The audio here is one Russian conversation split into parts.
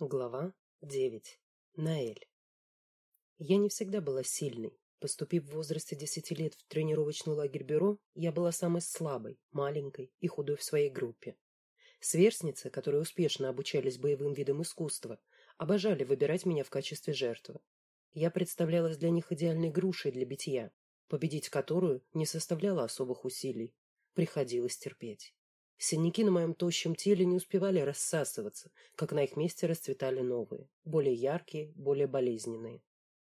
Глава 9. Наэль. Я не всегда была сильной. Поступив в возрасте десяти лет в тренировочный лагерь бюро, я была самой слабой, маленькой и худой в своей группе. Сверстницы, которые успешно обучались боевым видам искусства, обожали выбирать меня в качестве жертвы. Я представлялась для них идеальной грушей для битья, победить которую не составляло особых усилий. Приходилось терпеть. Синяки на моем тощем теле не успевали рассасываться, как на их месте расцветали новые, более яркие, более болезненные.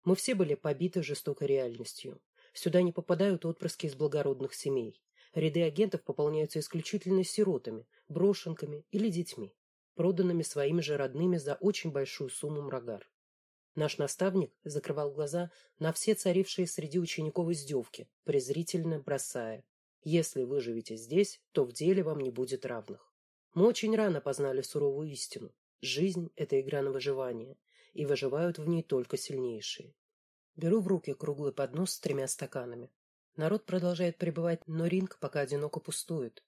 Мы все были побиты жестокой реальностью. Сюда не попадают отпрыски из благородных семей. Ряды агентов пополняются исключительно сиротами, брошенками или детьми, проданными своими же родными за очень большую сумму мрагар. Наш наставник закрывал глаза на все царившие среди учеников издевки, презрительно бросая если выживете здесь, то в деле вам не будет равных. Мы очень рано познали суровую истину. Жизнь – это игра на выживание, и выживают в ней только сильнейшие. Беру в руки круглый поднос с тремя стаканами. Народ продолжает пребывать, но ринг пока одиноко пустует.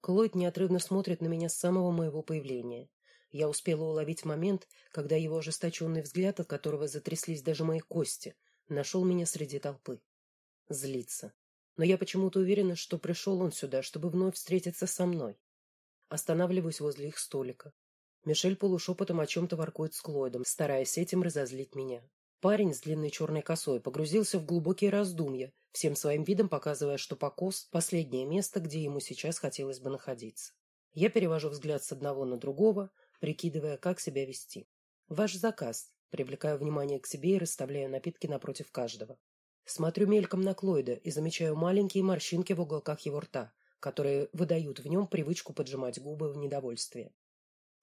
Клойд неотрывно смотрит на меня с самого моего появления. Я успела уловить момент, когда его ожесточенный взгляд, от которого затряслись даже мои кости, нашел меня среди толпы. Злится но я почему-то уверена, что пришел он сюда, чтобы вновь встретиться со мной. Останавливаюсь возле их столика. Мишель полушепотом о чем-то воркует с Клойдом, стараясь этим разозлить меня. Парень с длинной черной косой погрузился в глубокие раздумья, всем своим видом показывая, что покос – последнее место, где ему сейчас хотелось бы находиться. Я перевожу взгляд с одного на другого, прикидывая, как себя вести. Ваш заказ. Привлекаю внимание к себе и расставляю напитки напротив каждого. Смотрю мельком на Клойда и замечаю маленькие морщинки в уголках его рта, которые выдают в нем привычку поджимать губы в недовольстве.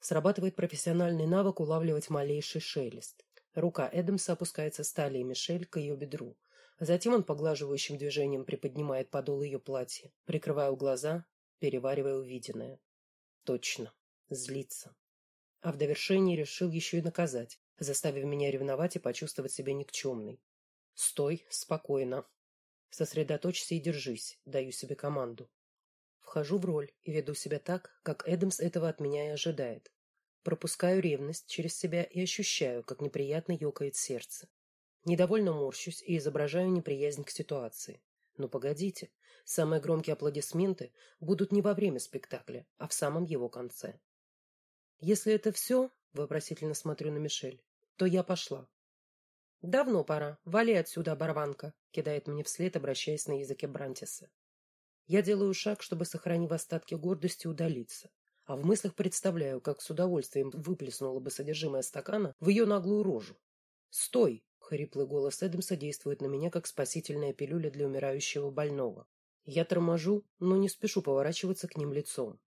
Срабатывает профессиональный навык улавливать малейший шелест. Рука Эдамса опускается с талии Мишель к ее бедру. Затем он поглаживающим движением приподнимает подол ее платья. Прикрываю глаза, переваривая увиденное. Точно. Злится. А в довершении решил еще и наказать, заставив меня ревновать и почувствовать себя никчемной. Стой, спокойно. Сосредоточься и держись, даю себе команду. Вхожу в роль и веду себя так, как Эдамс этого от меня и ожидает. Пропускаю ревность через себя и ощущаю, как неприятно ёкает сердце. Недовольно морщусь и изображаю неприязнь к ситуации. Но погодите, самые громкие аплодисменты будут не во время спектакля, а в самом его конце. Если это все, вопросительно смотрю на Мишель, то я пошла. Давно пора. Вали отсюда, оборванка, кидает мне вслед, обращаясь на языке Брантиса. Я делаю шаг, чтобы, сохранив остатки гордости, удалиться. А в мыслях представляю, как с удовольствием выплеснула бы содержимое стакана в ее наглую рожу. «Стой!» — хриплый голос Эдамса действует на меня, как спасительная пилюля для умирающего больного. Я торможу, но не спешу поворачиваться к ним лицом.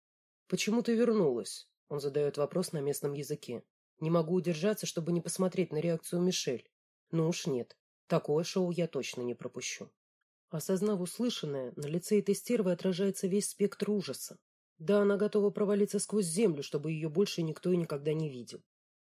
«Почему ты вернулась?» — он задает вопрос на местном языке. Не могу удержаться, чтобы не посмотреть на реакцию Мишель. Ну уж нет, такое шоу я точно не пропущу. Осознав услышанное, на лице этой стервы отражается весь спектр ужаса. Да, она готова провалиться сквозь землю, чтобы ее больше никто и никогда не видел.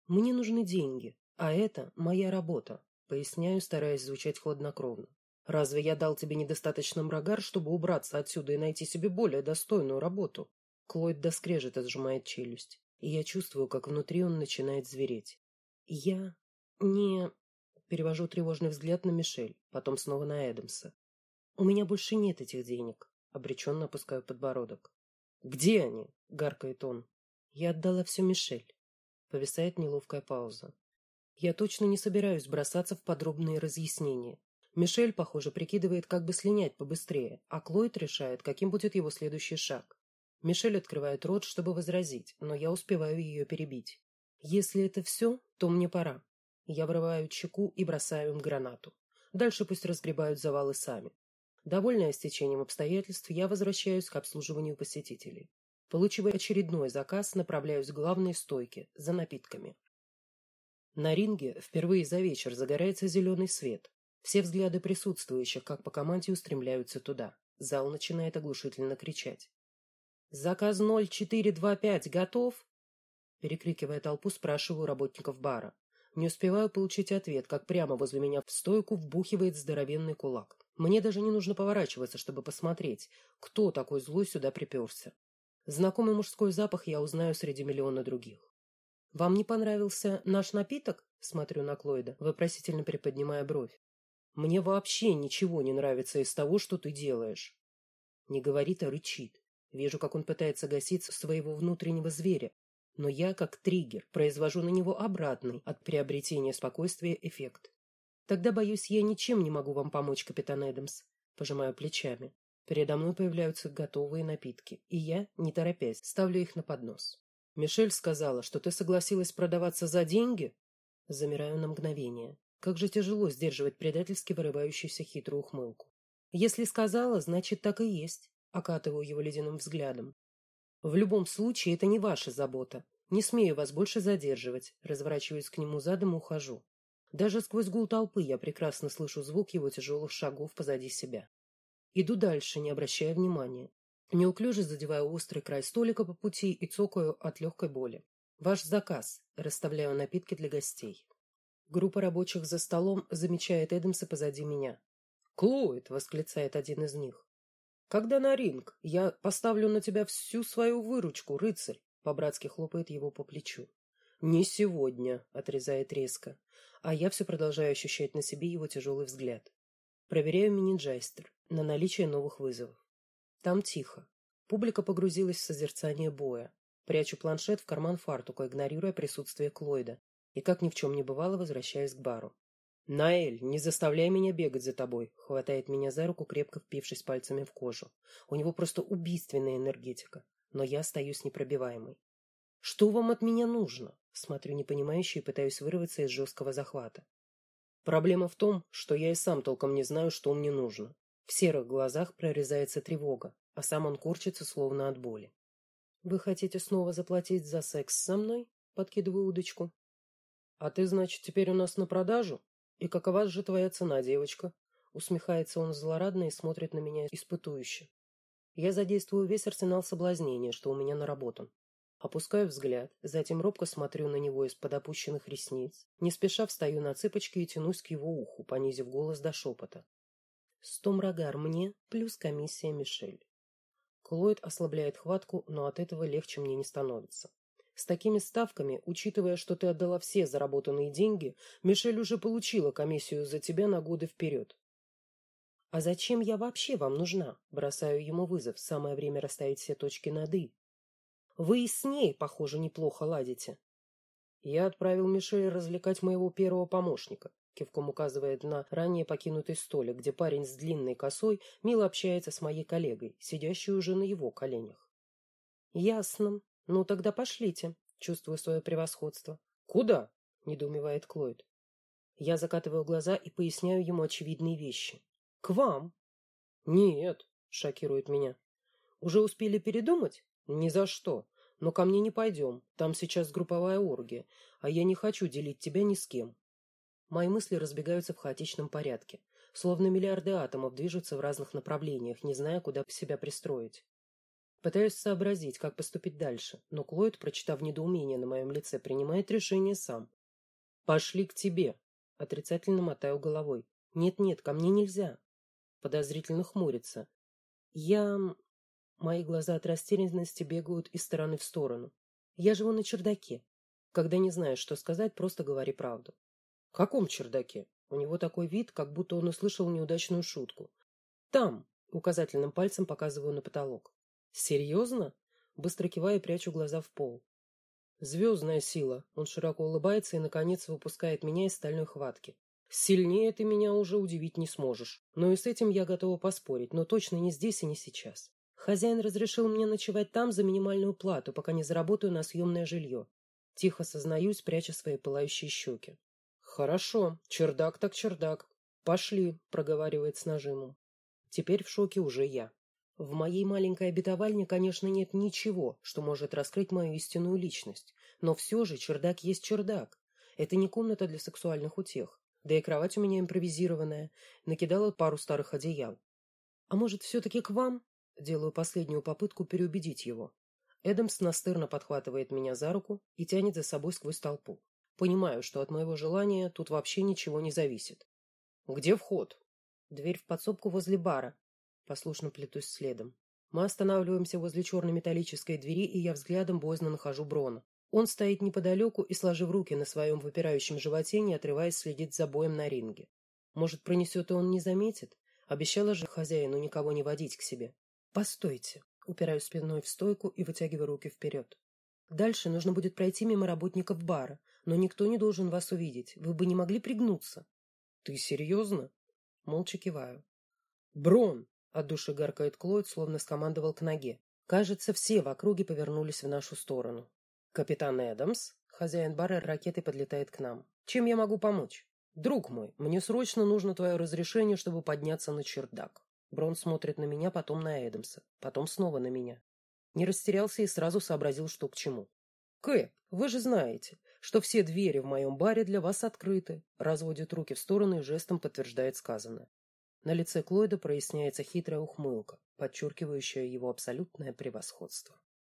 Мне нужны деньги, а это моя работа, поясняю, стараясь звучать хладнокровно. Разве я дал тебе недостаточно мрагар, чтобы убраться отсюда и найти себе более достойную работу? Клойд до скрежета сжимает челюсть, и я чувствую, как внутри он начинает звереть. Я не перевожу тревожный взгляд на Мишель, потом снова на Эдамса. У меня больше нет этих денег, обреченно опускаю подбородок. Где они? гаркает он. Я отдала все Мишель. Повисает неловкая пауза. Я точно не собираюсь бросаться в подробные разъяснения. Мишель, похоже, прикидывает, как бы слинять побыстрее, а Клойд решает, каким будет его следующий шаг. Мишель открывает рот, чтобы возразить, но я успеваю ее перебить. Если это все, то мне пора. Я врываю чеку и бросаю им гранату. Дальше пусть разгребают завалы сами. Довольная стечением обстоятельств, я возвращаюсь к обслуживанию посетителей. Получив очередной заказ, направляюсь к главной стойке за напитками. На ринге впервые за вечер загорается зеленый свет. Все взгляды присутствующих, как по команде, устремляются туда. Зал начинает оглушительно кричать. «Заказ 0425 готов?» Перекрикивая толпу, спрашиваю работников бара. Не успеваю получить ответ, как прямо возле меня в стойку вбухивает здоровенный кулак. Мне даже не нужно поворачиваться, чтобы посмотреть, кто такой злой сюда приперся. Знакомый мужской запах я узнаю среди миллиона других. Вам не понравился наш напиток? Смотрю на Клойда, вопросительно приподнимая бровь. Мне вообще ничего не нравится из того, что ты делаешь. Не говорит, а рычит. Вижу, как он пытается гасить своего внутреннего зверя, но я, как триггер, произвожу на него обратный от приобретения спокойствия эффект. Тогда, боюсь, я ничем не могу вам помочь, капитан Эдамс. Пожимаю плечами. Передо мной появляются готовые напитки, и я, не торопясь, ставлю их на поднос. Мишель сказала, что ты согласилась продаваться за деньги? Замираю на мгновение. Как же тяжело сдерживать предательски вырывающуюся хитрую ухмылку. Если сказала, значит, так и есть. Окатываю его ледяным взглядом. В любом случае, это не ваша забота. Не смею вас больше задерживать. Разворачиваюсь к нему задом и ухожу. Даже сквозь гул толпы я прекрасно слышу звук его тяжелых шагов позади себя. Иду дальше, не обращая внимания. Неуклюже задеваю острый край столика по пути и цокаю от легкой боли. Ваш заказ. Расставляю напитки для гостей. Группа рабочих за столом замечает Эдамса позади меня. «Клоид!» — восклицает один из них. «Когда на ринг? Я поставлю на тебя всю свою выручку, рыцарь!» По-братски хлопает его по плечу. «Не сегодня!» — отрезает резко. А я все продолжаю ощущать на себе его тяжелый взгляд. Проверяю мини-джайстер на наличие новых вызовов. Там тихо. Публика погрузилась в созерцание боя. Прячу планшет в карман фартука, игнорируя присутствие Клойда, и как ни в чем не бывало, возвращаясь к бару. «Наэль, не заставляй меня бегать за тобой», — хватает меня за руку, крепко впившись пальцами в кожу. У него просто убийственная энергетика, но я остаюсь непробиваемой. «Что вам от меня нужно?» — смотрю непонимающе и пытаюсь вырваться из жесткого захвата. Проблема в том, что я и сам толком не знаю, что мне нужно. В серых глазах прорезается тревога, а сам он корчится словно от боли. Вы хотите снова заплатить за секс со мной? Подкидываю удочку. А ты, значит, теперь у нас на продажу? И какова же твоя цена, девочка? Усмехается он злорадно и смотрит на меня испытующе. Я задействую весь арсенал соблазнения, что у меня наработан. Опускаю взгляд, затем робко смотрю на него из-под опущенных ресниц, не спеша встаю на цыпочки и тянусь к его уху, понизив голос до шепота. Сто мрагар мне, плюс комиссия Мишель. Клойд ослабляет хватку, но от этого легче мне не становится. С такими ставками, учитывая, что ты отдала все заработанные деньги, Мишель уже получила комиссию за тебя на годы вперед. А зачем я вообще вам нужна? Бросаю ему вызов. Самое время расставить все точки над «и». Вы и с ней, похоже, неплохо ладите. Я отправил Мишель развлекать моего первого помощника кивком указывает на ранее покинутый столик, где парень с длинной косой мило общается с моей коллегой, сидящей уже на его коленях. Ясно. Ну тогда пошлите, чувствую свое превосходство. Куда? недоумевает Клойд. Я закатываю глаза и поясняю ему очевидные вещи. К вам. Нет, шокирует меня. Уже успели передумать? Ни за что. Но ко мне не пойдем. Там сейчас групповая оргия, а я не хочу делить тебя ни с кем. Мои мысли разбегаются в хаотичном порядке, словно миллиарды атомов движутся в разных направлениях, не зная, куда себя пристроить. Пытаюсь сообразить, как поступить дальше, но Клойд, прочитав недоумение на моем лице, принимает решение сам. «Пошли к тебе!» Отрицательно мотаю головой. «Нет-нет, ко мне нельзя!» Подозрительно хмурится. «Я...» Мои глаза от растерянности бегают из стороны в сторону. «Я живу на чердаке. Когда не знаешь, что сказать, просто говори правду каком чердаке? У него такой вид, как будто он услышал неудачную шутку. Там, указательным пальцем показываю на потолок. Серьезно? Быстро киваю и прячу глаза в пол. Звездная сила. Он широко улыбается и, наконец, выпускает меня из стальной хватки. Сильнее ты меня уже удивить не сможешь. Но и с этим я готова поспорить, но точно не здесь и не сейчас. Хозяин разрешил мне ночевать там за минимальную плату, пока не заработаю на съемное жилье. Тихо сознаюсь, пряча свои пылающие щеки. Хорошо, чердак так чердак. Пошли, проговаривает с нажимом. Теперь в шоке уже я. В моей маленькой обетовальне, конечно, нет ничего, что может раскрыть мою истинную личность, но все же чердак есть чердак. Это не комната для сексуальных утех. Да и кровать у меня импровизированная, накидала пару старых одеял. А может, все таки к вам? Делаю последнюю попытку переубедить его. Эдамс настырно подхватывает меня за руку и тянет за собой сквозь толпу. Понимаю, что от моего желания тут вообще ничего не зависит. Где вход? Дверь в подсобку возле бара. Послушно плетусь следом. Мы останавливаемся возле черной металлической двери, и я взглядом боязно нахожу Брона. Он стоит неподалеку и, сложив руки на своем выпирающем животе, не отрываясь, следит за боем на ринге. Может, пронесет и он не заметит? Обещала же хозяину никого не водить к себе. Постойте. Упираю спиной в стойку и вытягиваю руки вперед. Дальше нужно будет пройти мимо работников бара, но никто не должен вас увидеть. Вы бы не могли пригнуться. Ты серьезно? Молча киваю. Брон! От души гаркает Клод, словно скомандовал к ноге. Кажется, все в округе повернулись в нашу сторону. Капитан Эдамс, хозяин бара ракеты подлетает к нам. Чем я могу помочь? Друг мой, мне срочно нужно твое разрешение, чтобы подняться на чердак. Брон смотрит на меня, потом на Эдамса, потом снова на меня. Не растерялся и сразу сообразил, что к чему. Кэп, вы же знаете, что все двери в моем баре для вас открыты. Разводит руки в стороны и жестом подтверждает сказанное. На лице Клойда проясняется хитрая ухмылка, подчеркивающая его абсолютное превосходство.